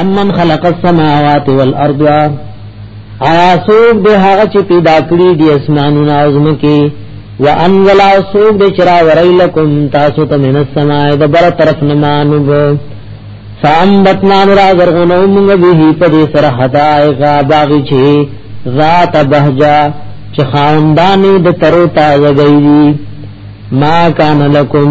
امن خلق السماوات والارض آیا سوک دے هغه چې پیدا کړی دی اسمانونه او زمکه وانزل سوک دے چرا وریلکم تاسو ته من السماء د بر طرف نمانوب فانبتنا نرا زرغنو موږ به په دې سره حدائق باغی چی ذات بهجا چې خاندانې د ترو تازه گئی ما کان لکم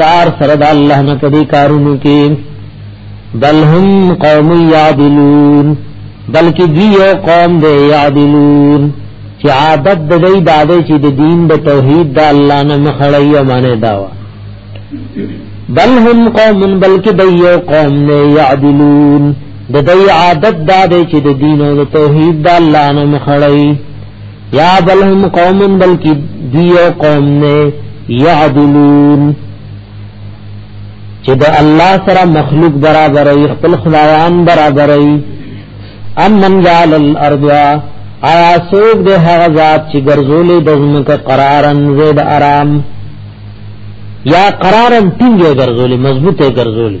کار سره د الله نه کدي کارونو کې بل هم قوم یعدلون بلکې دی یو قوم دی یعدلون چې عادت د دې دادې چې د دین د توحید د الله نه مخړی او معنی داوا بل هم قوم بلکې دی یو قوم نه یعدلون د دې عادت دادې چې د دین او د توحید د الله نه مخړی یا بل هم قوم بلکی دیو قوم نے یعدلون چې د الله سره مخلوق برابرې خپل خدایان برابرې امن جعل الارض آیا سوق د هغه ذات چې ګرځولې د زمکه قرارن زید آرام یا قرارن ټینګه ګرځولې مضبوطه ګرځولې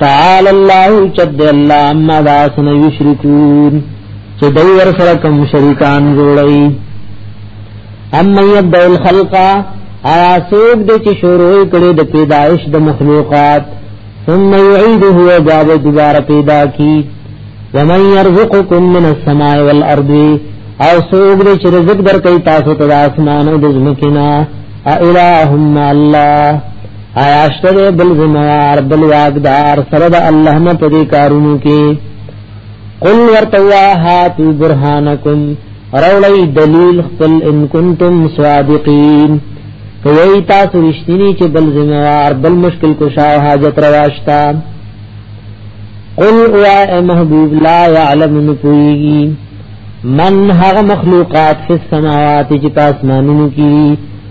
تعال الله چد الله اما داسن یشرکون چې دوی ور سره کوم شریکان جوړي اما یبدا الخلق آیا سوق دې چې شروع کړي د پیدایش د مخلوقات ثم يعيده وجاب دوباره پیدا کی ومن يرزقكم من السماء والارض او سوق دې چې رزق درکې تاسو ته د اسمان او د زمکینا اله هم الله آیا شته بل زموار بل واقدار سره د الله نه پدې کارونو کې قل ورتوا هاتو برهانکم رولی دلیل خپل ان کنتم صادقین کوي تاسو رښتینی چې بل زموار بل مشکل کشا حاجت رواشتا قل او محبوب لا يعلم نفوي من هغه مخلوقات فی السماوات چې پاسمانونو کې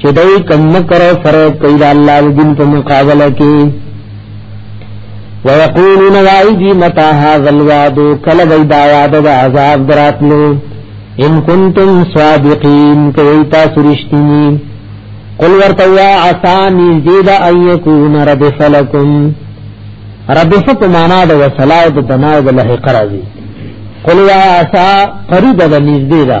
چې دوی کوم مکر او فرق کوي د الله د دین په مقابله کې ويقولون وايدي متى هذا الوعد کله وای دا وعده د عذاب دراتلو ان کنتم صادقین کوي تاسو رښتینی قل ورتوا عسانی زید ان یکون ردف لکم ردف په معنا د وصلا او د دنا او د لحق راځي قل یا عسا قریب د نږدې ده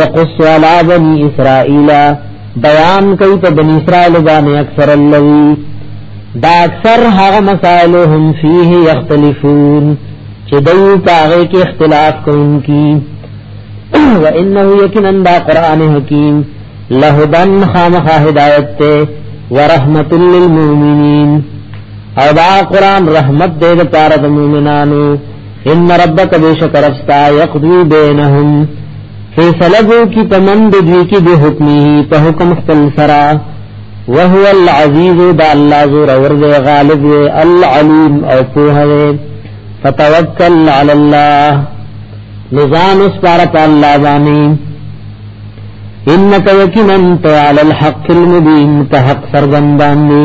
یقص علی بنی اسرائیل بیان کوي په بنی اسرائیل باندې اکثر الذی دا اکثر هغه مسائل هم فيه یختلفون چې دوی پاره کې اختلاف کوونکی و انه یقینا دا قران حکیم لهدن خامخ هدایت ته ورحمت للمؤمنین او دا قران رحمت دې لپاره د مؤمنانو ان ربک بیشک ربستا یقضی بینهم فیصلگو کی پمند دوی کی بے حکمی پا حکم خپل سرا وهو العزیز دا اللہ زور ورد غالب العلیم او پوہ فتوکل علی اللہ نزان اس پارا پا اللہ بانی انکا یکنن تو علی الحق المبین پا حق سرگم بانی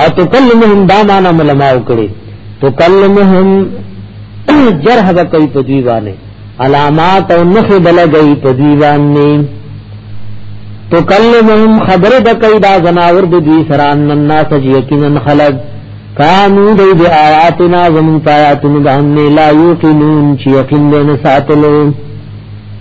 او تکلمهم دا معنا علماء کړي تکلمهم جرح به کوي په دوی باندې علامات او نخ بلګي په دوی باندې تکلمهم خبر د کوي دا زناور د دوی سره ان الناس یقینا خلق کانو دی دی آیاتنا زمون پایاتون دا هم لا یوقنون چی یقین دین ساتلو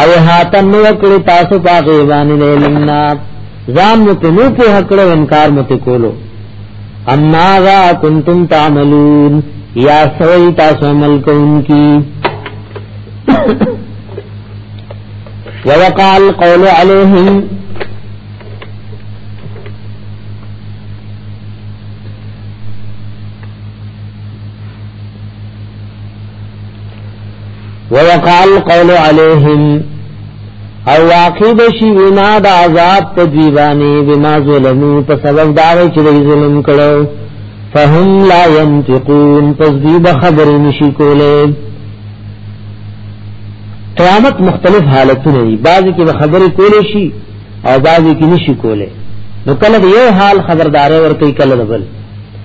او هاته نو کړی تاسو په غیبان لیلنا ځان مو په نو په حقړو انکار مو ته کولو اما ذا کنتم تعملون یا سوی تاسو عمل کوونکی ووقع القول عليهم ووقع القول عليهم او واقع بشي ونا د عذاب په دیوانی بما ظلمو په سبب دا چې ظلم کړو فهم لا ينتقون پس دی به خبر نشي کوله قیامت مختلف حالتونه دي بعضی کې خبرې کولې شي او بعضی کې نشي کوله نو کله یو حال خبرداري ورته کله بل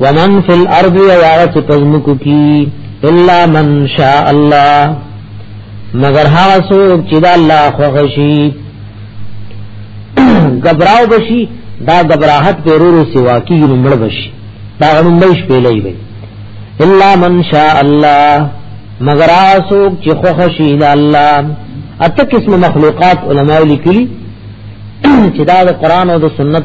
ومن فی الارض یواغا چی پزمکو کی الا من شاء الله مگر هغه څوک چې دا الله خوښي غبراو بشي دا غبراحت په رورو سوا کې نمړ بشي دا غنوم به شپې لای وي الا من شاء الله مگر هغه څوک چې خوښي دا الله اته قسم مخلوقات علماء لیکلي چې دا د قران او د سنت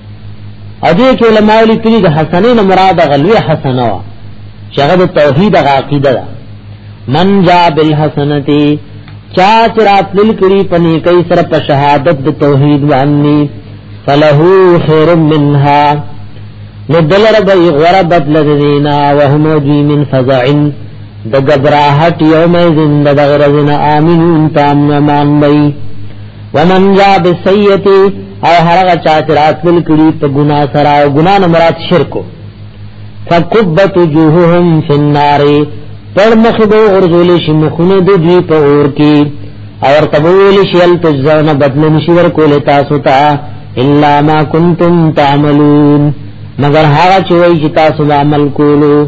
ادي کې علماء لیکلي د حسنین مراد غلوی حسنه وا چې هغه د توحید غا عقیده ده من جا بالحسنتی چا چرات لکری پنی کئی سر په شهادت د توحید باندې فله خیر منها ندلر بی غربت لذینا وهم جی من فزعن د غبراحت یوم زند د غرزنا امنون تام مان بی ومن جا بسیتی او هرغه چا چې راتل کړي په ګنا سره او ګنا نه مراد شرکو فکبت وجوههم فی النار پر مخ به ورزول شي مخونه د دوی په اور کې اور تبول شي ال تجزون بدل نشي ور کول تاسو ته الا ما کنتم تعملون مگر هغه چې وایي چې تاسو عمل کولو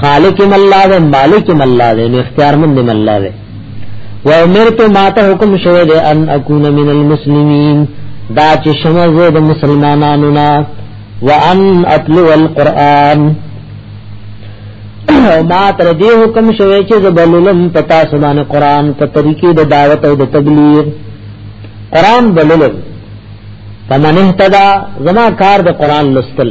خالق ملا دے مالک ملا دے نو اختیار مند ملا دے و امرت ما ته حکم شوه دے ان اكون من المسلمین دا چې شمزه د مسلمانانو نا وان اتلو القرآن او ما تر دې حکم شوه چې زبللم پتا سبحان قرآن په طریقې د دعوت او د تبلیغ قرآن بللم فمن اهتدى زما کار د قرآن لستل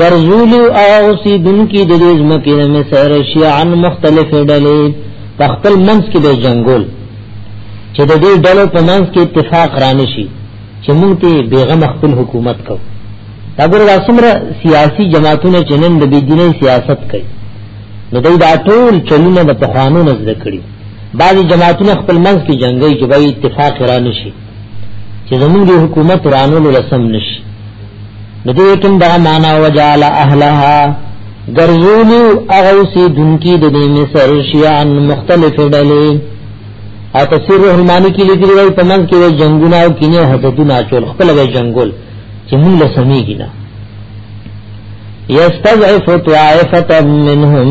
ګرځولو او سیدونکو د دې ځمکې نه مصر شیعان مختلف ډلې په خپل منځ کې د جنگول چې د دې ډلو په منځ کې اتفاق رانه شي چې موږ ته بیغم خپل حکومت کو دا ګور راسمره سیاسي جماعتونه چې نن د بيدیني سیاست کوي نو دوی دا ټول چلونه د پخوانو نزد کړی بعضی جماعتونه خپل منځ کې جنگي چې به اتفاق رانه شي چې زمونږ د حکومت رانو لسم نش د دې کوم دا معنا وجال اهلها ګرځولو هغه سي دونکي د دې مصر شيان مختلف ډلې او تفسیر رحمانی کې لیکلي وي په من کې جنگونه او کینه حدتونه چول خپل وي جنگول چې موږ له سميږي نه یستضعف طائفه منهم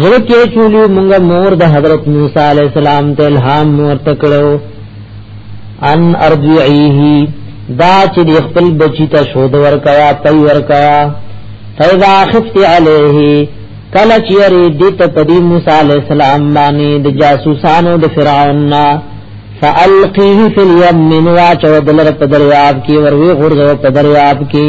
زړه کې چولی مونږه مور د حضرت موسی علی السلام ته الهام ورته کړو ان ارجعیه دا چې د خپل بچی ته شود ورکایا پي ورکایا فیدا خفت علیه کله چې ری دې ته پدی موسی علی السلام باندې د جاسوسانو د فرعون نا فالقیه فی الیم من واچو دلر په دریاب کې وروي غرزو په دریاب کې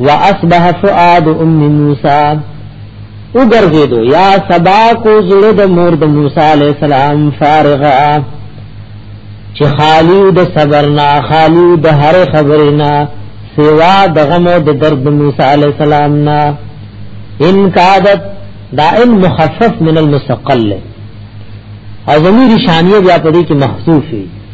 واصبح فؤاد ام موسی وګرځیدو یا سبا کو زړه د مور د موسی علی السلام فارغا چې خالی د صبر نه خالی د هر خبرې نه سوا د غم او د درد موسی علی السلام نه ان کادت دائم مخفف من المستقل او ضمیر شانیه بیا پدې کې محذوف وي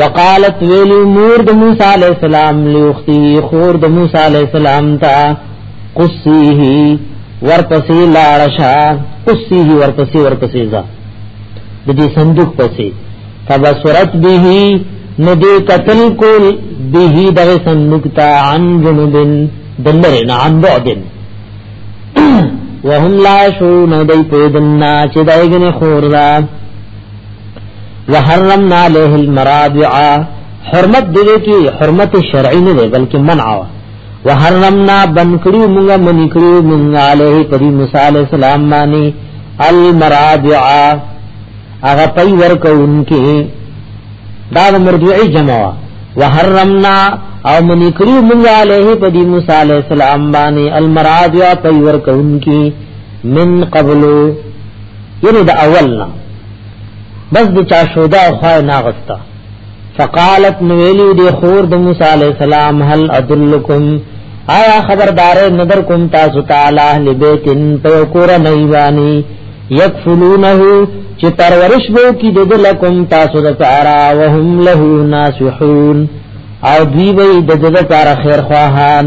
وقالت ویلی مور د موسی علی السلام لوختی خور د موسی علی السلام تا قصیه ورپسې لاړشا قصیه ورپسې ورپسې ځا د دې صندوق پسې فبصرت به ندی قتل کول به دغه صندوق تا عن جنبن دلرن عن بعدن وهم لا شو ندی پېدنا چې دایګنه خور را وحرمنا عليه المرابع حرمت دې کې حرمت شرعي نه ده بلکې منع وا وحرمنا بنکړو موږ منکړو موږ عليه پري موسی عليه السلام باندې المرابع هغه پي ورکوونکې دا د مرجعي جمع وا وحرمنا او منکړو موږ عليه پري موسی عليه السلام باندې المرابع پي ورکوونکې من قبلو یعنی د اول نه بس د چا شودا او خای نه غستا فقالت نویلی دی خور د موسی علی السلام هل ادلکم آیا خبردار نظر کوم تاسو تعالی اهل بیتن په کور نه ایوانی یکفلونه چې پرورش وو کی د لکم تاسو د پارا وهم له ناسحون او دی وی د د پارا خیر خواهان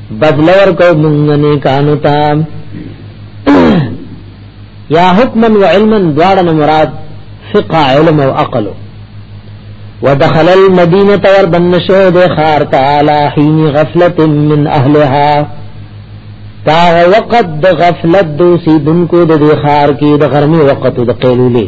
بدل ورکو مونږ نه کانو تا یا حکما و علما دواړه مراد فقه علم او عقل ودخل المدینه ور بنشو د خار تعالی حين غفلت من اهلها تا وقت د غفلت دوسی دن کو د خار کې د غرمه وقت د قیلوله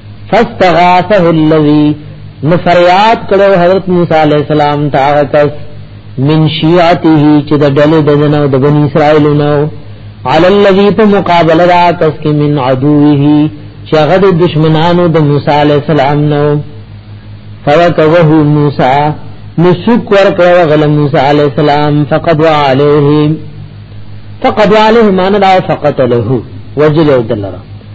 فاستغاثه الذي نفریات کړو حضرت موسی علیہ السلام تاغتس من شیعته چې د ډلې د جنو د بنی اسرائیل نو علی الذی په مقابله دا کس کې من عدوه چې هغه د دشمنانو د موسی علیہ السلام نو فوقه موسی نسوک ورکړو غل موسی علیہ السلام فقد علیه فقد علیه معنی دا فقط له وجل دلرا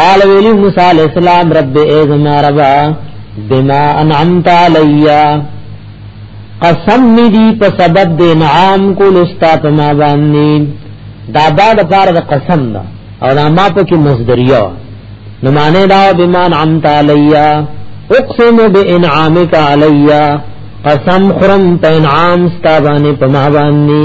قال ویلی موسی علیہ السلام رب ازما ربا بما انعمت علیا قسم می دی په سبب د انعام کول استا په ما باندې دا بعد پار د قسم دا او دا ما په کې مصدریه نو معنی دا بما انعمت علیا اقسم بانعامک علیا قسم خرم په انعام ستا باندې په ما باندې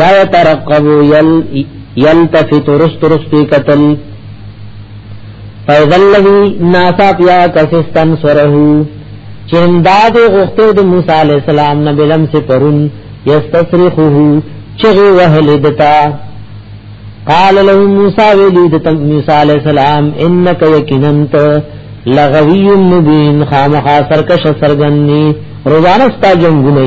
یا یترقبو یل یلتفت رست رستی قتل فیضا لذی ناسا پیا کسستن سرہو چې امداد غوښته د موسی علی السلام نه بلم سے پرون یستصرخه چغه وهل دتا قال له موسی ویلی د موسی علی السلام انک یقیننت لغوی مبین خامخا سرکش سرګنی روزانه ستا جنگونه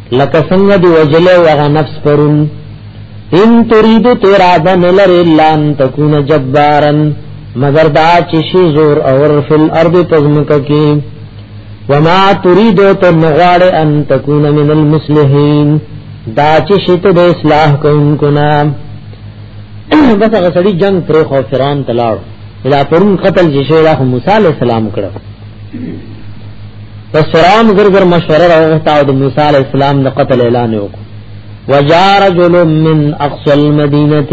لکه څنګه دی وجلې وغه نفس پرون ان تريد تیرا دن لر الا ان تكون جبارا مگر دا چې شي زور اور فل ارض پزمک کی وما تريد تو نغواړ ان تكون من المصلحين دا چې شت د اصلاح کوونکو نام بس هغه سړي جنگ پر خو فرعون تلاړ الا پرون قتل چې شي له موسی عليه السلام کړو پس فرعون زرګر مشوره راوغوښته او د موسی علی السلام د قتل اعلان وکړ وجا رجل من اقصى المدينه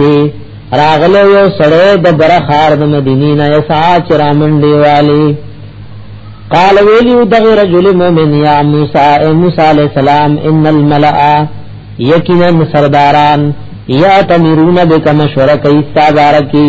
راغله یو سړی د برخار د مدینې نه یسا چرامن دیوالی قال ویلی دغه رجل مومن یا موسی ای موسی علیہ السلام ان الملأ یقینا سرداران یا تمرون بک مشورہ کیستا بارکی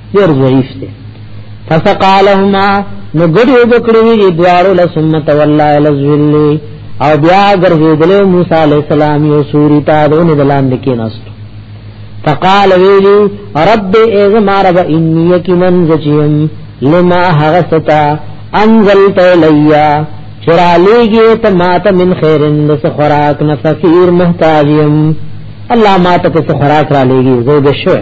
ډیر ضعیف دی فسقالهما نو ګډي وکړي دي دوارو لسم تولا لزل او بیا ګرځیدل موسی علی السلام یو سوري تا دون دلان دکی نست فقال ویلی رب ایز ما رب انی یکمن زجیم لما حغستا انزلت الیا چرا لیگی تا مات من خیرن دس خوراک نفقیر محتاجیم اللہ مات کس خوراک را لیگی زوج شوئے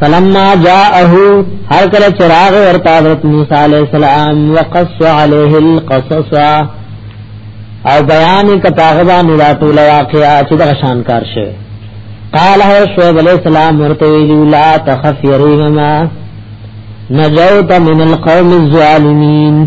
فلما جاءه هر کله چراغ ورته حضرت موسی علیہ السلام وقص عليه القصص او بیان کتاغه باندې دا ټول واقعا چې د شان کار شوه قال هو شعیب علیہ السلام ورته ویلو لا تخف یریما نجوت من القوم الظالمین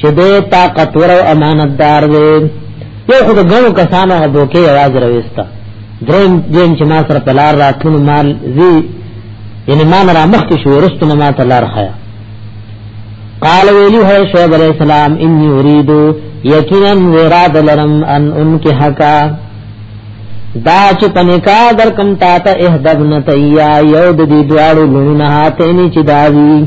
چې دې طاقت ور او امانتدار دی یو خو د غنو کسانو غو کې आवाज راويستا دریم دین چې ما سره پلار راتلو مال زی یعنی ما را مخ کې شو رست نه ما تلار خیا قال ویلی ہے شعیب علیہ السلام انی اریدو یقینا وراد لرم ان ان کی حقا دا چې پنکا در کم تا ته اهدبن تیا یو د دې دواړو لونه هاتې نه چې داوی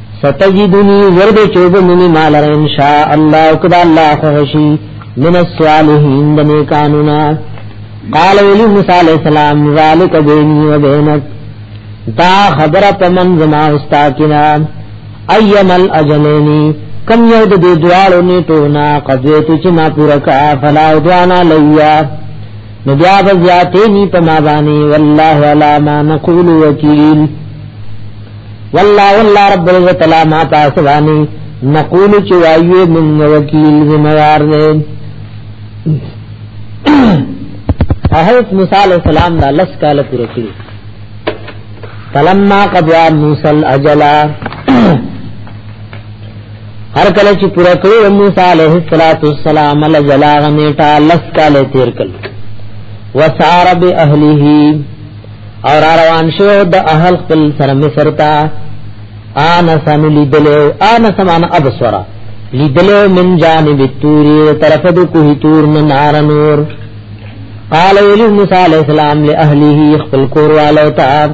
ستجدنی ورد چوب منی مال را انشاء اللہ اکدا اللہ خوشی من السوالحین دنے کانونا قال ولی موسیٰ علیہ السلام ذالک بینی و بینک دا خبر پا من زما استاکنا ایم الاجلینی کم یو د دې دوالو نیټونا قضیت چې ما پورا کا فلا دوانا لیا نو بیا بزیاتې نی په ما باندې والله علا ما نقول وکیل والله والله رب العزت لا ما تاسوانی نقول چې وایو من وکیل زموار دې احس موسی علیہ السلام دا لس کال پوره کړی فلما قضا موسی الاجل هر کله چې پوره کړو موسی علیہ الصلوۃ والسلام الاجل غنیټه لس کال تیر کړ وسار به اهلیه او را روان شو د اهل خپل سره مصر ته انا سن لیدلو انا سمان ابصر لیدلو من جانب التوری طرف د کوه تور نار نور قال ویل موسی علیہ السلام له اهله خپل کور والو ته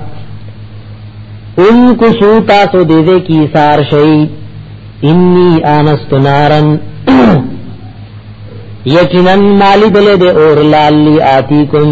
ان کو سو تاسو دې دې کی سار شي انی انست نارن یقینا مالی دلې دې اور لالی آتی کوم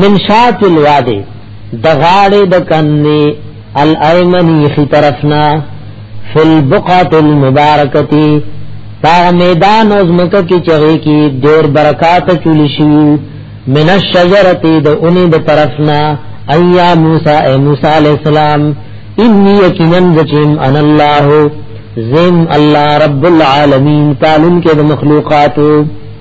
من شات الوادی د غاړې د کنې الایمنی خي طرفنا فل بقعه المبارکتی دا میدان او زمکه کې چغې کې ډېر برکات چول شي من الشجرته د اونې د طرفنا ایا موسی اے موسی علی السلام انی یقینا ذکیم ان الله زم الله رب العالمین تعالی کې د مخلوقاتو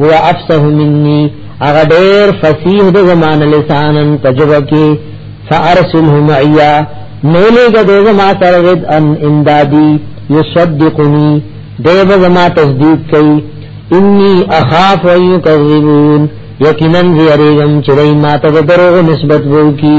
هو افصح مني هغه ډېر فصیح د زمان لسانن تجربه کې فارسله معیا نولې د زما سره ود ان امدادي یصدقنی دیو زما تصدیق کوي انی اخاف ان یکذبون یقینا زیریګم چې ما ته دروغ نسبت وو کی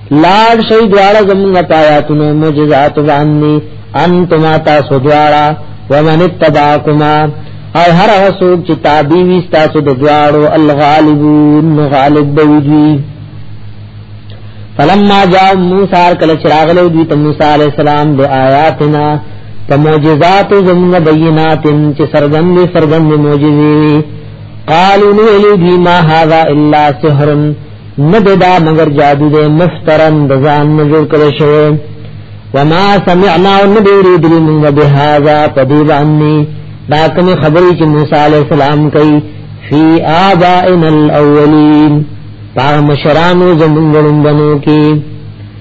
لاړ شي دواړه زمونږ پایاتونو معجزات باندې انتما تاسو دواړه ومن اتبعكما او هر هغه څوک چې تابع وي تاسو د دواړو الغالبون غالب دوی فلما جاء موسی کله چراغ له دوی ته موسی عليه السلام د آیاتنا په معجزات زمونږ بینات چې سرګن دي سرګن معجزې قالوا نو الی ما هذا الا سحر نه دا مگر جادو دې مفترن د ځان نه جوړ کړی شوی وما سمعنا ندری دری من بهذا پدی باندې دا کوم خبرې چې موسی علی السلام کوي فی آبائنا الاولین پاغ مشرانو زمونږ لومبنو کې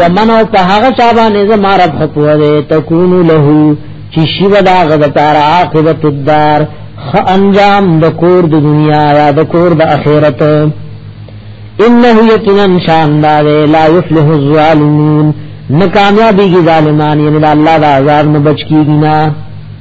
ومن او په هغه چا باندې زما رب خپوه دې تكون له چې شی ودا غد پار عاقبت الدار خ انجام د کور د دنیا یا د کور د اخرت انه یقینا شان دار لا یفلح الظالمون ناکامیابی کی ظالمان یعنی الله دا عذاب نه بچ کیږي نه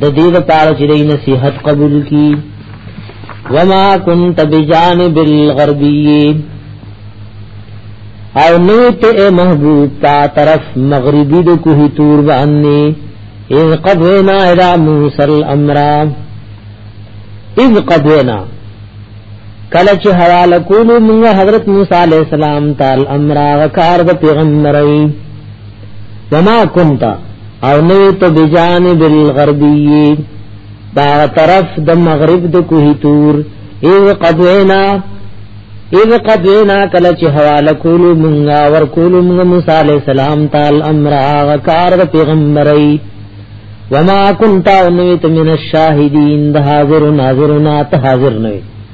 د دې لپاره چې د نصيحت قبول کی وما كنت بجانب الغربي او نو ته محبوب تا طرف مغربي د کوه تور باندې اذ قدوینا الى موسی الامر اذ قدوینا کله چې حواله کولو موږ حضرت موسی علی السلام تعالی امر غکار د پیغمبري وما كنت او نه ته بجانب الغربي دا طرف د مغرب د کوه تور اذ قدوینا اذ قدوینا کله چې حواله کولو مونږه ور کولو مونږه موسی علی السلام تعالی امر هغه کار د پیغمبري وما كنت انویت من الشاهدین د حاضر ناظرنا ته حاضر نه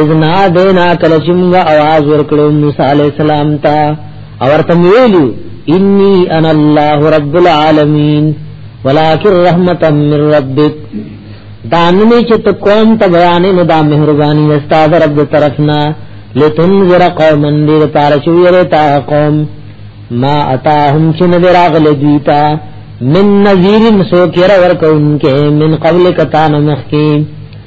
اذنا دینا کله چې موږ आवाज ورکړو موسی علی السلام ته او ورته ویلو انی انا الله رب العالمین ولکن رحمتا من ربک داننی چې ته قوم ته بیانې نو دا مهرباني استاد رب طرفنا لتنذر قوما دیر پارچویر تا قوم ما اتاهم چې نه راغله دیتا من نذیرن سو کېره ورکونکې من قبل کتان مخکې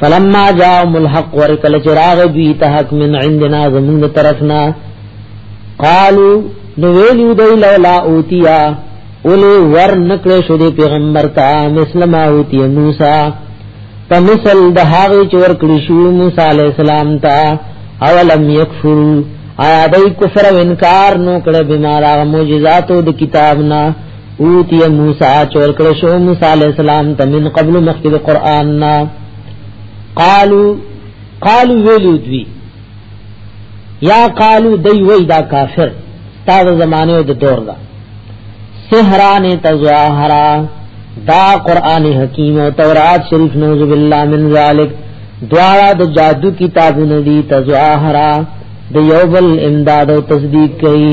فلما جاء الحق ورکل چراغ دوی ته حق من عندنا زمون طرفنا قالو نو ویلو دی لولا اوتیا اولی ور نکړې شو دی پیغمبر ته مسلم اوتی موسی په مثل د هغه چور کړی شو موسی علی السلام ته اولم یکفر آیا دای کفر او انکار نو کړه بیمار هغه معجزاتو د کتابنا اوتی موسی چور کړ شو موسی علی السلام ته من قبل مخکې قرآن نا قالو قالو ویلو دوی یا قالو دی وی دا کافر تا د زمانه د دور دا سحران تزواهرا دا قرآن حکیم او تورات شریف نوذ بالله من ذالک دواړه د جادو کتابونه دي تزواهرا د یوبل امداد او تصدیق کوي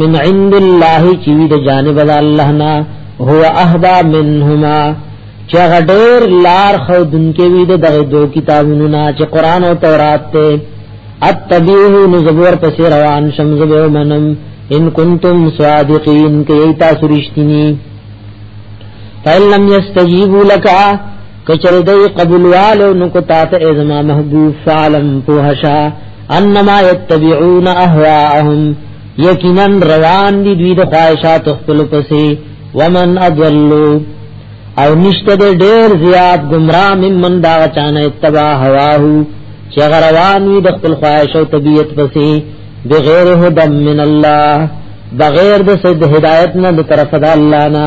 من عند الله چې د جانب د الله نه هو اهدا منهما چې غډیر لار خو دنکې وی د دغه دوه کتابونو نه چې قران او تورات ته اتبعه نزبور پس روان شم زبو منم ان کنتم صادقین کې تاسو رښتینی فإن لم يستجيبوا لك کچره دی قبولوالو نو کو تاسو ازما محبوب فعلم پوهشا انما يتبعون اهواهم یقینا روان دي دوی د خواهشات خپل پسې ومن اضلوا او نشته د ډیر زیات گمراه ممن دا چانه اتباع هواه چې غروان وي د خپل خواهش او طبيعت پسې بغیر هدم من الله بغیر د سد هدایت نه د طرف د الله نه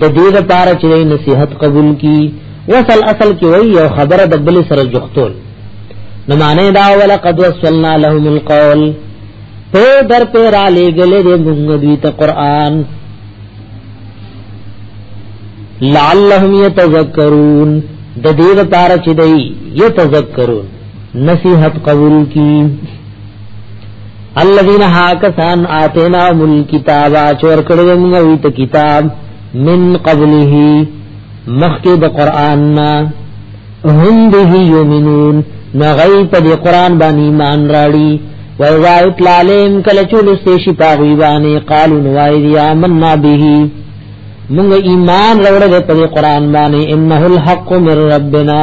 د دې لپاره چې نصيحت قبول کی وصل اصل کې وای یو خبره د بل سره جوختول نو معنی دا ولا قد وصلنا لهم القول په در په را لګلې د موږ دوی ته قران لعلهم يتذكرون د دې لپاره چې دی يتذكرون نصيحت قبول کی الذين هاكسان آتینا مل کتابا چور کړو موږ وی ته کتاب من قبله مخکې د قران نا هم به یؤمنون نغی په دې قران باندې ایمان راړي وای وای تلالم کله چول سیشی پاغوی باندې قالو نوای دی آمنا به موږ ایمان راوړل په دې قران باندې انه الحق من ربنا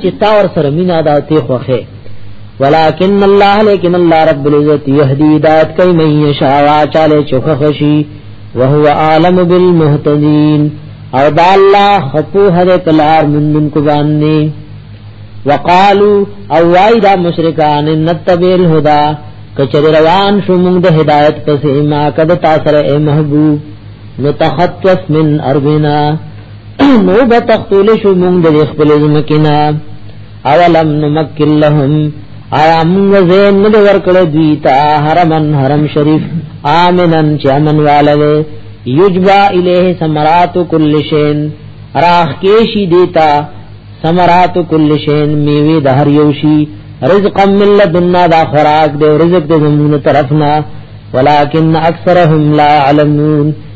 چې تا ور سره مینا دا ته خوخه ولكن الله لیکن الله رب العزت يهدي ذات کوي من يشاء چاله چوخه خشي وهو عالم بالمهتدين او دا الله خپو هر کلار من من کو باندې وقالو او وای دا مشرکان نتبع الهدى کچر روان شو موږ د هدایت پسې ما کد تاسو سره محبوب نتخطف من اربنا نو به تختول شو مونږ د خپل زمکینا اولم نمکل لهم آیا مونږ زین نه ورکړ دوی ته حرمن حرم شریف امنن چې امن والده یجبا الیه ثمرات کل شین راخ کیشی دیتا ثمرات کل شین میوه د هر یو شی رزق من لدنا دا خوراک دی رزق د زمون طرفنا ولکن اکثرهم لا علمون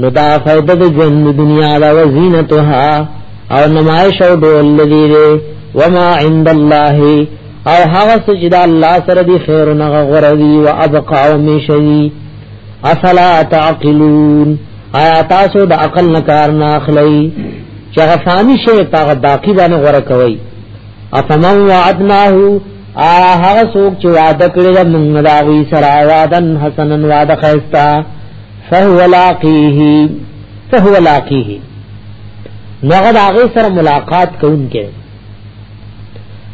نو دا فائدہ د ژوند دنیا دا وزینتها او نمائش او ډول لدی دی وما عند الله او هغه سجد الله سره دی خیر نه غردی او ابقا او مشری افلا تعقلون آیا تاسو د عقل نه کار نه اخلي چې هغه فانی شی هغه باقی باندې غره کوي افمن وعدناه آیا هغه څوک چې وعده کړی دا موږ دا وی سره وعدن حسنن وعده خیستا فهو لاقیه فهو لاقیه نغد هغه سره ملاقات کوونکې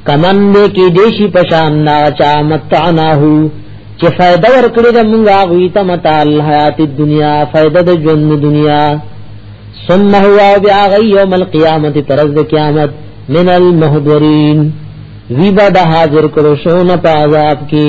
کمن دې کې دیشي پشان نا چا متعناه چې فائدہ ورکړي د مونږه غوي ته متا الحیات الدنیا فائدہ د ژوند دنیا ثم هو بیا غي یوم القیامت ترز قیامت من المحضرین ویبا د حاضر کړو شو نه په عذاب کې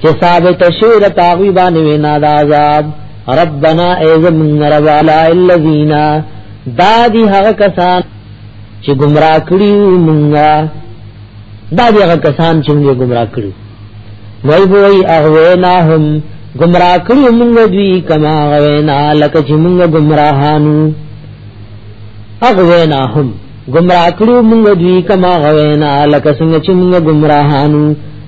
چې ثابت شي د تاغوی باندې وینا د عذاب ربنا ایزم رب علی الذین دا دی هغه کسان چې گمراه کړی مونږه دا دی هغه کسان چې موږ گمراه کړی وای وای اغویناهم گمراه کړی موږ دوی کما غوینا لکه چې موږ گمراهانو اغویناهم گمراه کړو موږ دوی کما غوینا لکه څنګه چې موږ گمراهانو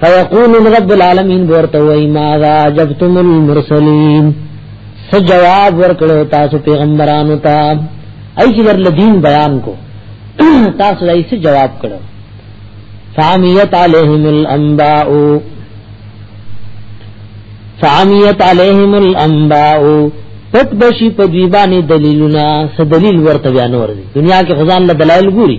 فیقول رب العالمین ورته وای ما ذا جبتم المرسلین س جواب ورکړو تاسو پیغمبرانو ته ای چې در دین بیان کو تاسو دای څه جواب کړو فامیت علیہم الانباء فامیت علیہم الانباء پټ بشي په دیبانه دلیلونه س دلیل ورته بیان ور دي دنیا کې خدان له دلایل ګوري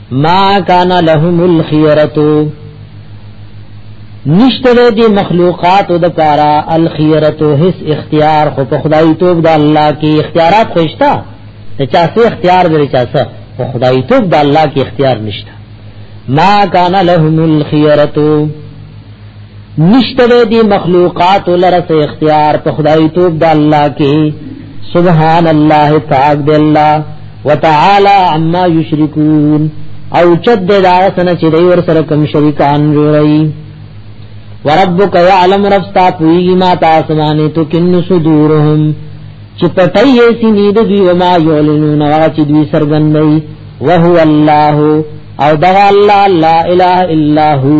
ما کان لهم الخيرتو نشتره دی مخلوقات د پارا الخيرتو هیڅ اختیار خو په خدای توب د الله کې اختیارات خوښتا ته چا څه اختیار لري چا څه په خدای توب د الله کې اختیار نشته ما کان لهم الخيرتو نشته دی مخلوقات لرس اختیار په خدای توب د الله کې سبحان الله پاک دی الله وتعالى عما یشرکون او چد دی دا سنه چې دی ور سره کوم شریکان جوړي وربک یعلم رفتا پویږي ما تاسو باندې تو کن صدورهم چې پټي یې سینې د دوی وما یولنون هغه چې دوی سرګندوي وهو الله او دغه الله لا اله الا هو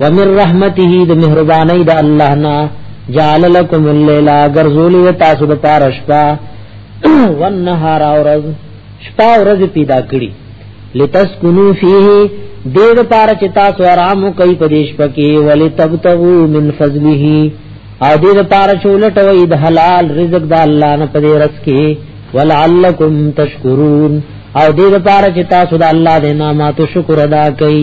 ومن رحمته د مهرباني د الله نه جعل لكم الليل غرزول تاسو د پاره شپه والنهار اورز شپه اورز پیدا کړی لتسكنوا فيه دیر پار چې تاسو آرام کوي په دیش پکې ولی تبتغو من فضله او دیر پار چې ولټوي د حلال رزق د الله نه په دې رس کې ولعلکم تشکرون او دیر پار چې تاسو د الله د نعمتو شکر ادا کړئ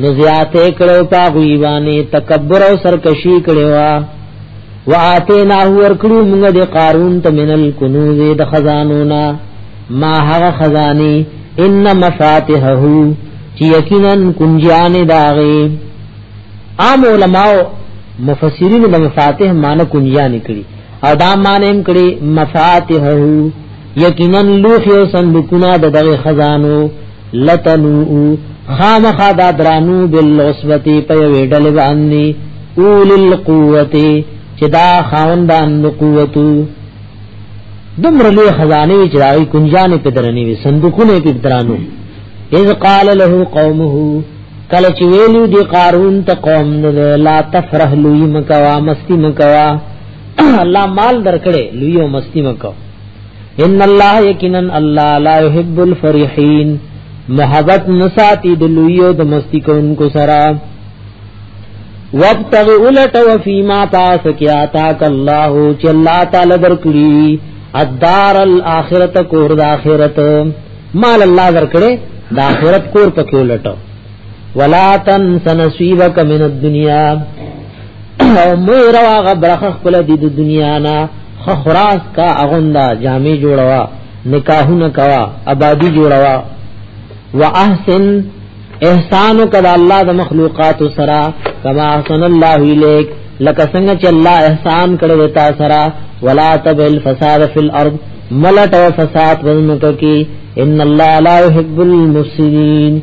نو زیات کړو پا غوی باندې تکبر او سرکشی کړو واتینا ور کړو موږ د قارون ته منل کنوز د خزانو نا ما هغه خزانی ان مفاتحه چې یقینا کنجان داغي عام علماء مفسرین د مفاتيح معنی کنجان کړي او دا معنی هم کړي مفاتيحه یقینا لوخي او صندوقونه د دغه خزانو لتنو خامخا دا درانو بالعصبتی په یوې ډلې باندې اول القوت چې دا خاوندان د قوتو دومره لوی خزانه چې راوي کنجانې په درنې وي صندوقونه په درانو اذ قال له قومه کله چې ویلو دی قارون ته قوم نه لا تفرح لوی مکوا مستی مکوا الله مال درکړې لوی او مستی مکوا ان الله یقینا الله لا يحب الفرحين محبت نساتی د لویو د مستی کوونکو سره وابتغ الټ وفيما تاس کیا تاک الله چې الله تعالی درکړي الدار الاخرت کور د اخرت مال الله درکړي د اخرت کور پکې ولټو ولا تنس نصیبک من الدنیا او مې روا غبرخ خپل د دنیا نه خخراس کا اغوندا جامې جوړوا نکاحونه کوا آبادی جوړوا واحسن احسان کړه الله د مخلوقات سره کما احسن الله الیک لکه څنګه چې الله احسان کړو تا سره ولا تبل فساد فی الارض ملت او فساد ورنکه کی ان الله لا يحب المفسدين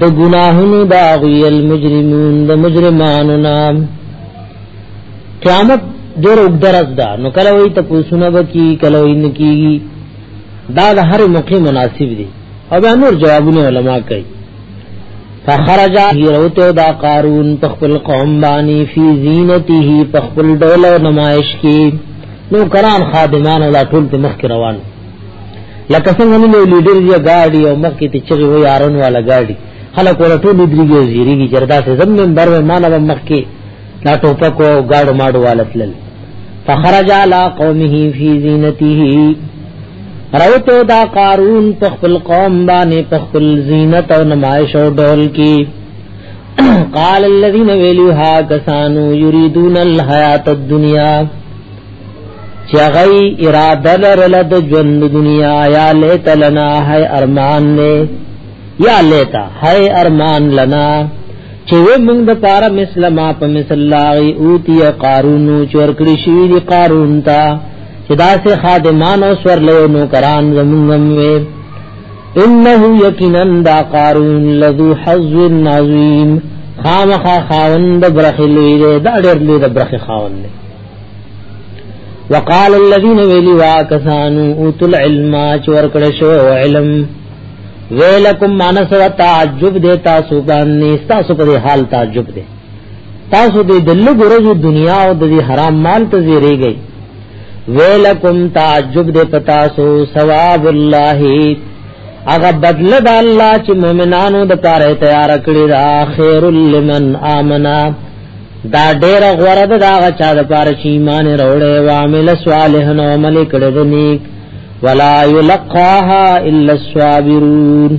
د ګناهونو د اغوی المجرمون د مجرمانو نام قیامت ډېر وګدرز ده نو کله وي ته پوښتنه وکي کله وي نکي دا د هر موقع مناسب دي او بیا نور جوابونه علما کوي فخرج هیروته دا قارون په خپل قوم باندې فی زینته په خپل ډول نمایش کې نو کران خادمان ولا ټول مخ روان لکه څنګه نو لیډر یې گاډي او مخ کې چغي وي یارن والا گاډي خلک ور ټول دريږي زیریږي جردا سه زم منبر و مان و مخ کې لا ټوپک او گاډو ماډو والتل فخرج على قومه في زينته راوته دا قارون په خپل قوم باندې په خپل زینت او نمایش او ډول کې قال الذين ویلوا ها کسانو یریدون الحیات الدنیا چې غي اراده لرل د ژوند دنیا یا لیت لنا هي ارمان نه یا لیتا هي ارمان لنا چې موږ د پاره مسلمه په مثل لاغي اوتی قارون چور کړی شوی دی قارون تا چې داسې خادمان او سور له نو کران زمونږم وي انه یقینا دا قارون لذو حظ عظیم خامخا خاوند برخلوی دی دا ډېر لوی د برخه خاوند دی وقال الذين ویلی وا کسانو اوت العلم چور کړه شو علم ویلکم مانس و تعجب دے تاسو باندې تاسو په حال تعجب دے تاسو دې د لږ ورځې دنیا او د حرام مال ته زیری گئی ویلکم تعجب دې پتا سو ثواب الله اغه بدل د الله چې مؤمنانو د پاره تیار کړی دا خیر لمن امنا دا ډیر غوړه ده دا غچا د پاره چې ایمان وروړي او عمل صالح نو عمل کړي د نیک ولا یلقاها الا الصابرون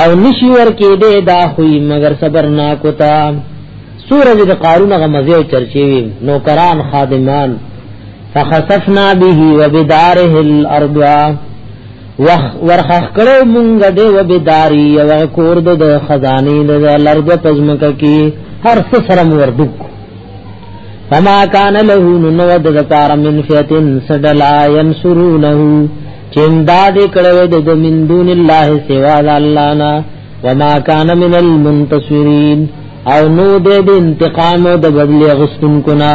او نشي ورکې دې دا خوې مگر صبر نا کوتا سورج د قارون غ مزه او چرچی وی نوکران خادمان فخسفنا به وبداره الارض وخ ورخخ کړو مونږ دې و بيداری او کور د خزاني د لرد پزمک کی هر څه سره مور دک فما کان له نو د لپاره من فیتن سدلا ينصرونه چې امداد کړو د من دون الله سوا د الله نه وما کان من المنتصرین او نو دې انتقام د بدلی غستون کنا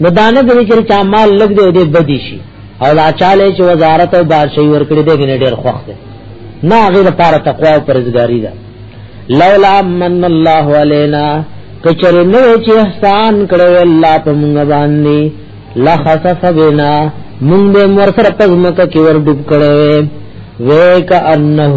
نو دانه دې چې چا مال لګ دی او دې بدی شي او لا چاله چې وزارت او بادشاہي ورکړي دې نه ډېر خوښ دی نه هغه لپاره تقوا او پرهیزګاری ده لولا من الله علينا کچر نو چې احسان کړو الله په موږ باندې لا خسف بنا موږ به مرسر پزمک کې ور ډوب کړو وې کا انه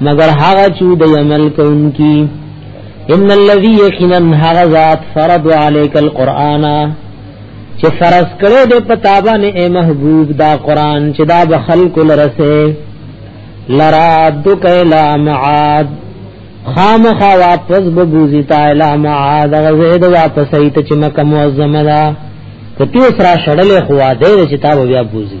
مگر هغه چې د عمل کوونکی ان الذي يقينا هغه ذات فرض عليك القرآن چې فرض کړو د پتابانه اے محبوب دا قران چې دا به خلق لرسه لرا دک الا معاد خامخا واپس ببوزی تا الا معاد غزید واپس ایت چې مکه معظمه دا کتی سرا شړلې خوا دې چې تا بیا بوزي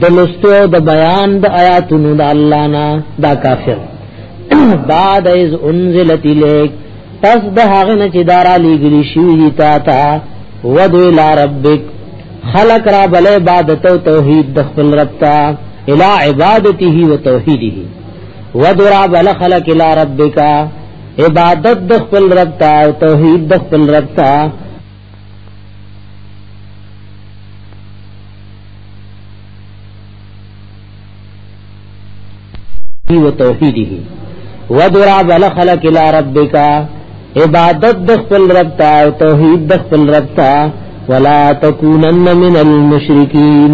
د لستو د بیان د آیاتونو د الله نه دا کافر بعد از انزلت الیک پس د هغه نه چې دارا لګلی شي دي تا تا ودو الی ربک خلق را بل عبادت او توحید د خپل رب تا الی عبادته و توحیده ودو را بل خلق الی ربک عبادت د خپل رب تا او توحید د خپل رب تا و توحیده ودرا بل خلق الى ربک عبادت د خپل رب ته او توحید د خپل رب ته ولا تکونن من المشرکین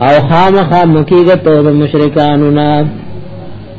او خامخا مکیګه ته مشرکانو نه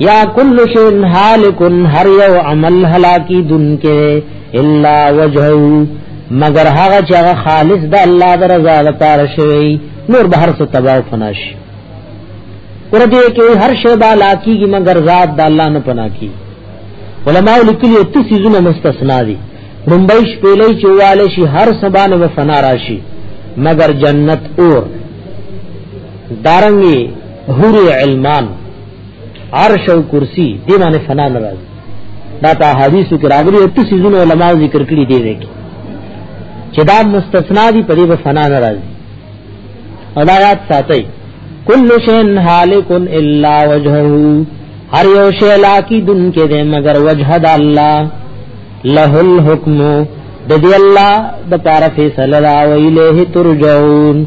یا کل شین حالکن هر یو عمل هلاکی دن کې الا وجهو مگر هغه چې هغه خالص د الله د رضا لپاره شوی نور بهر څه تباہ فناش ور دې کې هر شی با لاکیږي مگر ذات د الله نه پنا کی علماء لیکلي ته سيزونه مستثنا دي ممبئی شپېلې چواله شي هر سبا نه فنا راشي مگر جنت اور دارنګي حور علمان عرش او کرسی دی باندې فنا ناراض دا ته حدیثو کې راغلي او تاسو زونه علما ذکر کړی دی دی چې دا مستثنا دی په دې به فنا ناراض ادا یاد ساتي کل شین هالک الا وجهه هر یو شی لا کی دن کې دې مگر وجه د الله له الحکم د دې الله د پاره فیصله را ویله ترجون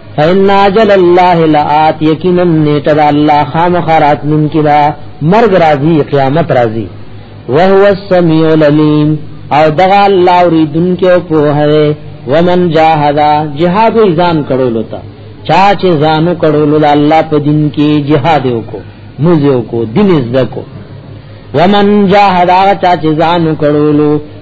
فإن اجل الله لآت یقینا نیټه د الله خامخرات من کدا مرګ راځي قیامت راځي وهو السميع العليم او دغه الله اوریدن کې او په هره ومن جاهدا جهاد ایزان کړو لتا چا چې ځانو کړو ل الله په دین کې جهاد وکړو مزه وکړو دین زده کو ومن جاهدا چا چې ځانو کړو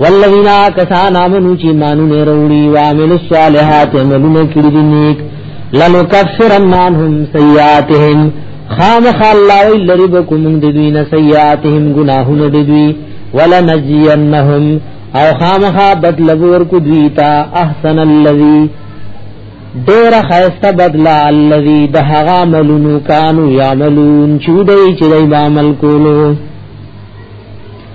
والذین کسان امنو چې مانو نه وروړي او عمل الصالحات عملونه کړی دي نیک لنو کفرن عنهم سیئاتهم خامخ الله لری بكم د دوی نه سیئاتهم گناهونه د دوی ولا نجینهم او خامخ بدل ور کو دوی تا احسن الذی ډیر خیسته بدلا الذی دهغه عملونو کانو یعملون چودای چې د عمل کولو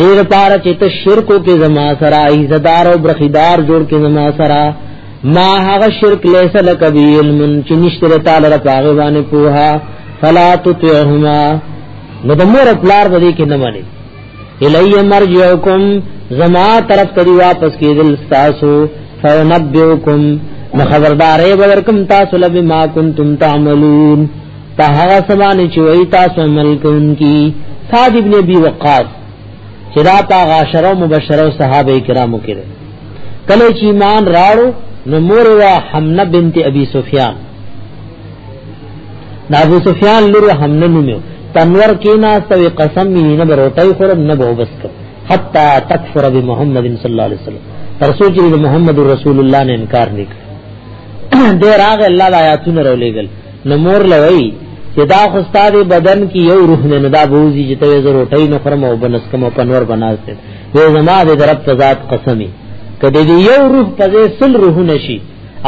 دیر پارا چې ته شرکو کې زما سره عزتدار او برخیدار جوړ کې زما سره ما هغه شرک لیس لک بی علم چې نشته تعالی را پاغه باندې پوها فلا تطعهما نو د مور پلار باندې کې نه مانی الی مرجعکم زما طرف ته واپس کېدل تاسو فنبئکم خبردارې ورکم تاسو لبی ما کنتم تعملون په هغه سبان چې وای تاسو عمل کوونکی صاد ابن ابي وقاص چې دا په عشره مبشره صحابه کرامو کې کله چې ایمان راړو نو مور وا حمنه بنت ابي سفيان دا ابو سفيان لور حمنه نومو تنور کې ناسته وي قسم مې نه بروټي خورم نه به وبس کړ حتا تکفر بمحمد صلی الله علیه وسلم تر څو چې محمد رسول الله نه انکار نکړ دې راغ الله آیاتونه رولېګل نو مور لوي چې دا خو ستاره بدن کې یو روح نه ندا بوزي چې ته زه روټۍ نه خورم او بنس کوم او پنور بناسته وې زما دې رب ته ذات قسمي کدی دې یو روح په دې سل روح نشي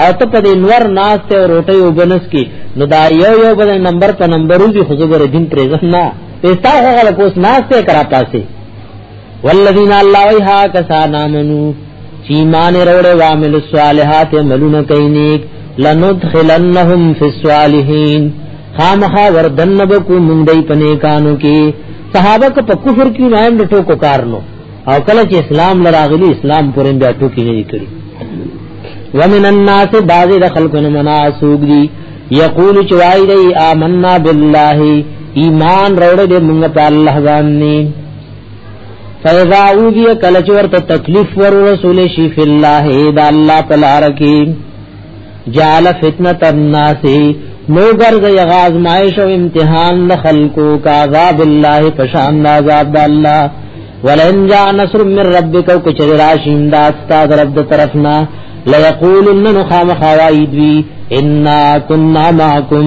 او ته په دې نور ناسته او روټۍ او بنس کې نو دا یو یو بل نمبر په نمبرو دي خو زه ګره دین پرې ځم نه پېستا هغه کوس ناسته کرا پاسي والذین الله ویها کسان امنو چې ایمان وروړي او عمل الصالحات عملونه کوي نیک لندخلنهم فی الصالحین خامخا وردن بکو مونږ دای په نیکانو کې صحابه که په کفر کې نایم د ټوکو کار نو او کله چې اسلام لراغلی اسلام پورې بیا ټوکی نه کړی ومن الناس بعض خلقنا مناسوق دي یقول چوای دی آمنا بالله ایمان روړې دې مونږ په الله باندې فیضا اوذی کله چې ورته تکلیف ور رسول شي فی الله دا الله پلار کی جعل فتنه الناس نو ګرځي یغاز مایش او امتحان د خلقو کا عذاب الله پشان د عذاب د الله ولئن جاء نصر من ربک او کچر راشین د استاد رب د طرفنا ليقولن خامخوايدوی انا كنا معكم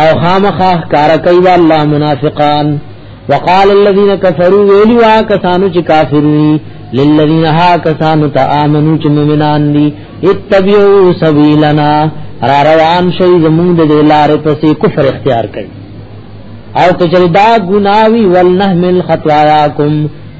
او خامخا کار کوي وا الله منافقان وقال الذين كفروا ویلی وا کسانو چې کافر وي للذین ها کسانو ته امنو چې مؤمنان دي اتبعوا سبیلنا را روان شي زموږ د لارې پسې کفر اختیار کړي او کچری دا گناوی ولنحمل خطواکم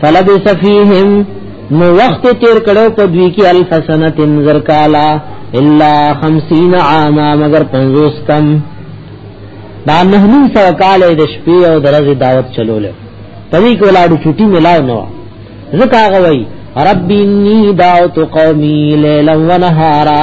فلبس فیهم نو وخت تیر کړو په دوی کې الف سنت انذر کالا الا 50 عام مگر 50 کم دا نه نو سو کال د شپې او درځي دعوت چلول پدې کې ولاړو چټي ملاو نو زکه غوي ربي ني دعوت قومي ليلا ونهارا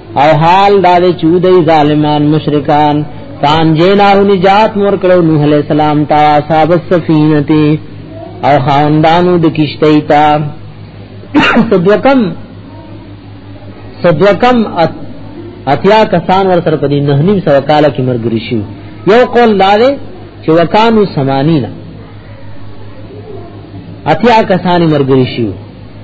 او حال دا دې چودې ظالمان مشرکان تان جینا او نجات مور کړو نوح علیہ السلام تا اصحاب السفینه او خاندانو د کشتی تا صدوکم صدوکم اتیا کسان ور سره پدې نه نیم سو کال کې مرګ رشي یو قول لاله چې وکانو سمانینا اتیا کسان مرګ رشي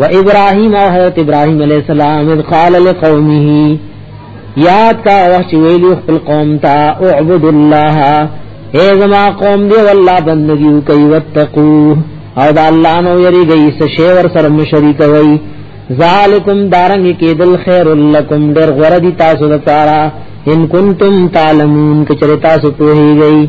و ابراهيم او حضرت ابراهيم عليه السلام اذ قال لقومه یاد کا وحش ویلو خپل قوم تا اعبد الله اے زما قوم دی والله بندگی کوي وتقو او دا الله نو یری گئی سشی ور سر مشرک وی ذالکم دارنګ کې دل خیر لکم ډیر غوړه دي تاسو لپاره ان کنتم تعلمون کچره تاسو په هیږي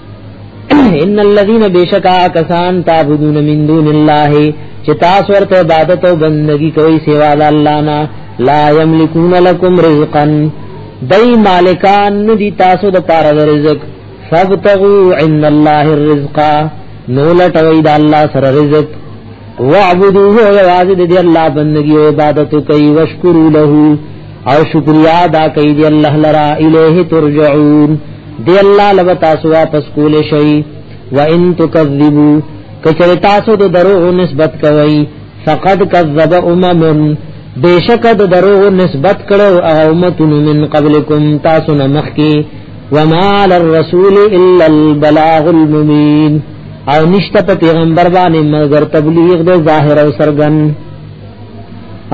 ان الذين بشکا کسان تعبدون من دون الله چې تاسو ورته عبادت او بندگی کوي سوا د الله نه لا یملکون لکم رزقا دای مالکان ندی تاسو د پاره د رزق فابتغوا عند الله الرزق نو لټوي د الله سره رزق واعبدوه یوازې د الله بندگی او عبادت کوي واشکروا له او شکریا دا کوي دی الله لرا الیه ترجعون دی الله لو تاسو واپس کول شي و ان تکذبوا کچره تاسو د دروغ نسبت کوي فقد کذب امم بیشک د دروغ نسبت کړو امتون من قبلکم تاسو نه مخکي وما علی الرسول الا البلاغ المبین او نشته په پیغمبر باندې مگر تبلیغ د ظاهر او سرګن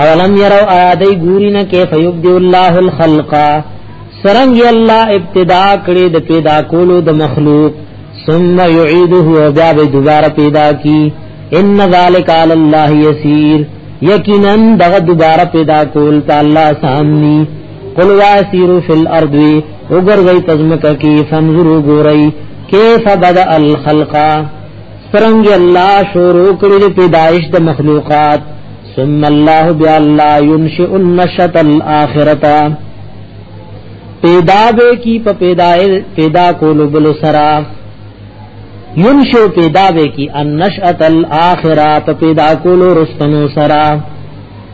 اولم يروا آیادی ګوری نه کیف یبدی الله الخلق سرنګ الله ابتدا کړی د پیدا کولو د مخلوق ثم يعيده بیا به دوباره پیدا کی ان ذلک علی الله یسیر یقینا دغه دوباره پیدا کول تعالی سامنی قل واسیرو فی الارض وګرځي تزمکه کی فنظروا ګورئ کیف بدا الخلقا سرنګ الله شروع کړی د پیدایش د مخلوقات ثم الله بیا الله ينشئ النشط الاخرته پیدا به کی په پیدای پیدا کولو بل سرا ينشئ پیدا به کی النشأت الاخره په پیدا کولو رستنو سرا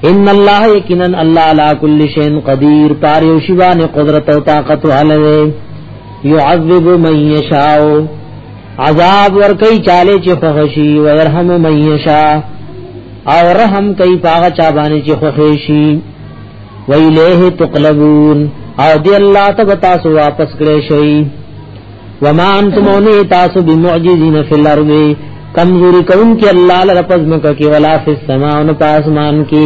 ان الله یقینا الله علی کل شیء قدیر پاره او شیوان قدرت او طاقت حاله يعذب من يشاء عذاب ور کوي چاله چې خوشي او يرحم من يشاء او رحم کوي پاغه چا باندې چې خوشي ویلیه تقلبون او دی الله ته تاسو واپس کړئ شئ وما انتم اونی تاسو بمعجزین فی الارض کمزوری کون کی اللہ لرپز مکہ کی ولا فی السماء و نپاسمان کی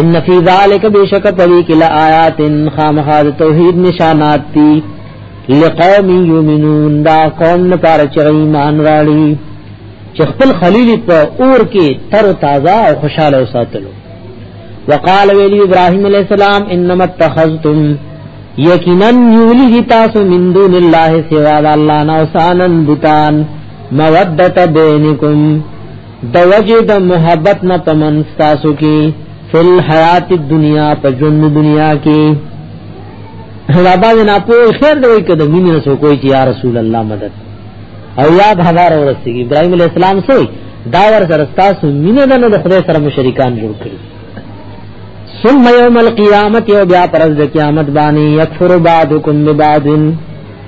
ان فی ذلک بشک پوی کلا آیات خامخاد توحید نشانات تی لقوم یؤمنون دا قوم نه پار چې ایمان راړي چې خپل خلیل په اور کې تر تازه او خوشاله وساتلو وقال ویلی ابراهیم علیہ السلام انما اتخذتم یقینا یولی تاسو من دون الله سوا الله نوسانن بوتان مودت بینکم د وجه د محبت نه پمن تاسو کې فل حیات دنیا په ژوند دنیا کې دا باندې نه پوه خیر دی کده مين نه سو کوئی چې یا رسول الله مدد او یاد هزار ورسیږي ابراهيم عليه السلام سو دا ور سره تاسو مين نه نه خدای سره مشرکان جوړ کړی ثم يوم القيامه او بیا پرز د قیامت باندې یکفر بعضکم ببعض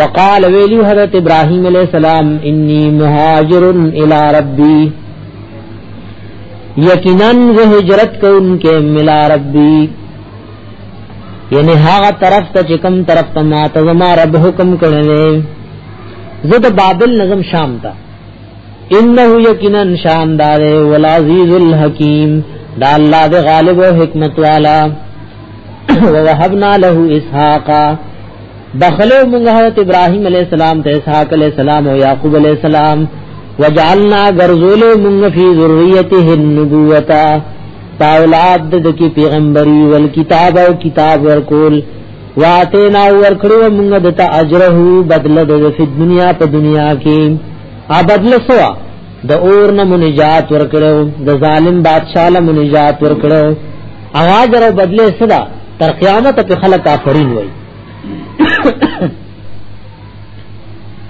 وقال ویلی حضرت ابراهیم علیہ السلام انی مهاجر الی ربی یقینا زه هجرت کوونکې ملا ربی یعنی هغه طرف ته چې کوم طرف ته ما ته زما رب حکم کړی زه د بابل نظم شام ته انه یقینا شاندار ولعزیز الحکیم دا الله د غالب او حکمت والا ووهبنا له اسحاق بخلو موږ حضرت ابراهيم عليه السلام ته اسحاق عليه السلام او يعقوب عليه السلام وجعلنا غرزول موږ في ذريته النبوتا تاولاد د کی پیغمبري ول کتاب او کتاب ورکول واتینا ورکړو موږ د ته اجره بدل د په دنیا په دنیا کې ا بدل سوا د اور نه منجات ورکړو د ظالم بادشاہ له منجات ورکړو اواز او بدله صدا تر قیامت په خلق کافرین وای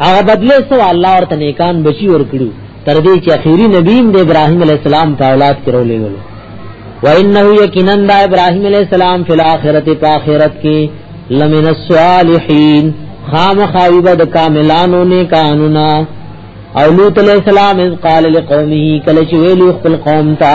هغه بدله سو الله ورته نیکان بچی ور کړو تر دې چې اخیری نبی د ابراهیم علی السلام په اولاد کې رولې ولو و انه یقینا د ابراهیم علی السلام فی الاخرته په اخرت کې لمن الصالحین خامخایبه د کاملانو نه قانونا او لوط علیہ السلام اذ قال لقومه کله چې ویلو خپل قوم ته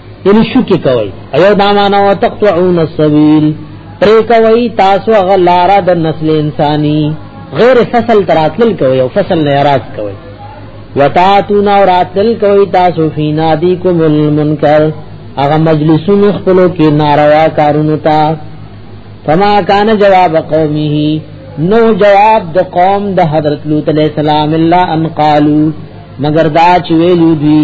یعنی شکی کوي ایو دا معنا او تقطعون السبیل پرې کوي تاسو غلاره د نسل انساني غیر فصل تراتل کوي او فصل نه اراض کوي وتاتون او راتل کوي تاسو فی نادی کوم المنکر هغه مجلسونو خپلو کې ناروا کارونو ته فما کان جواب قومه نو جواب د قوم د حضرت لوط علیہ السلام الا ان قالو مگر دا چې ویلو دی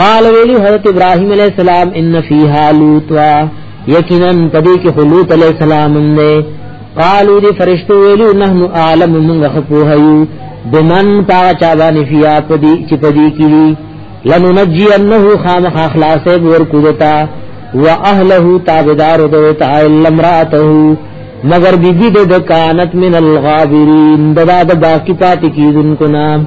قال ویلی حضرت ابراهیم علیہ السلام ان فیها لوطا یقینا پدې کې خلوت علیہ السلام نه قالو دی فرشتو ویلو نحنو عالم منغ خپوه یو بمن پا چا باندې فیا پدی چې پدی کړي لنو نجی انه خام خلاص ور کودتا و اهله تابدار دوتا الا امراته مگر بی بی د کانت من الغابرین ددا د باقی پاتې کیدونکو نام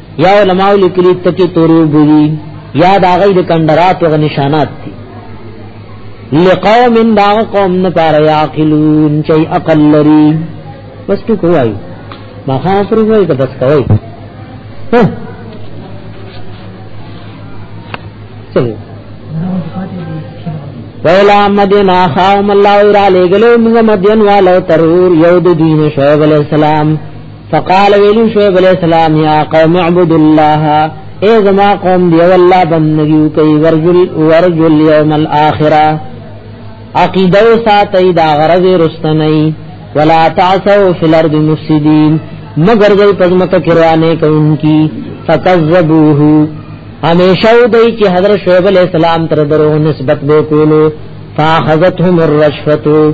یا علماء لیکلی تکي توري وبوي یا دا غي د کندرات او نشانات دي لقوم دا قوم نه پاره یاقلون چي عقل لري بس ټو کوي ما خاص روي ته بس کوي چلو ویلا مدین آخاهم اللہ ویرا لے گلے مدین والو ترور یود دین شعب علیہ السلام فقال ویلو شعیب علیہ السلام یا قوم اعبدوا الله اے زما قوم دی والله بندگی کوي ورجل ورجل یوم الاخره عقیده ساتي دا غرض رستنی ولا تعثوا فی الارض مفسدین مگر دای پزمت کروانه کوونکی فکذبوه همیشه دای چې حضرت شعیب علیہ السلام تر درو نسبت به کولو فاخذتهم الرشفه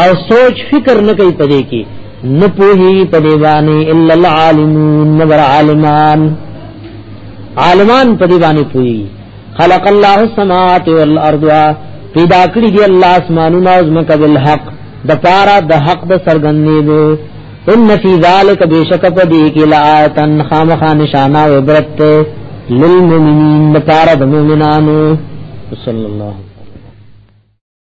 او سوچ فکر نه کوي پدې کې نه پوهي پدې باندې الا العالمون مگر عالمان عالمان پدې باندې پوهي خلق الله السماوات والارض پیدا کړی دی الله اسمانونه او زمکه بالحق د پارا د حق د سرګندې دو ان فی ذلک بیشک پدې کې لآیتن خامخا نشانه او عبرت للمؤمنین د پارا د مؤمنانو صلی الله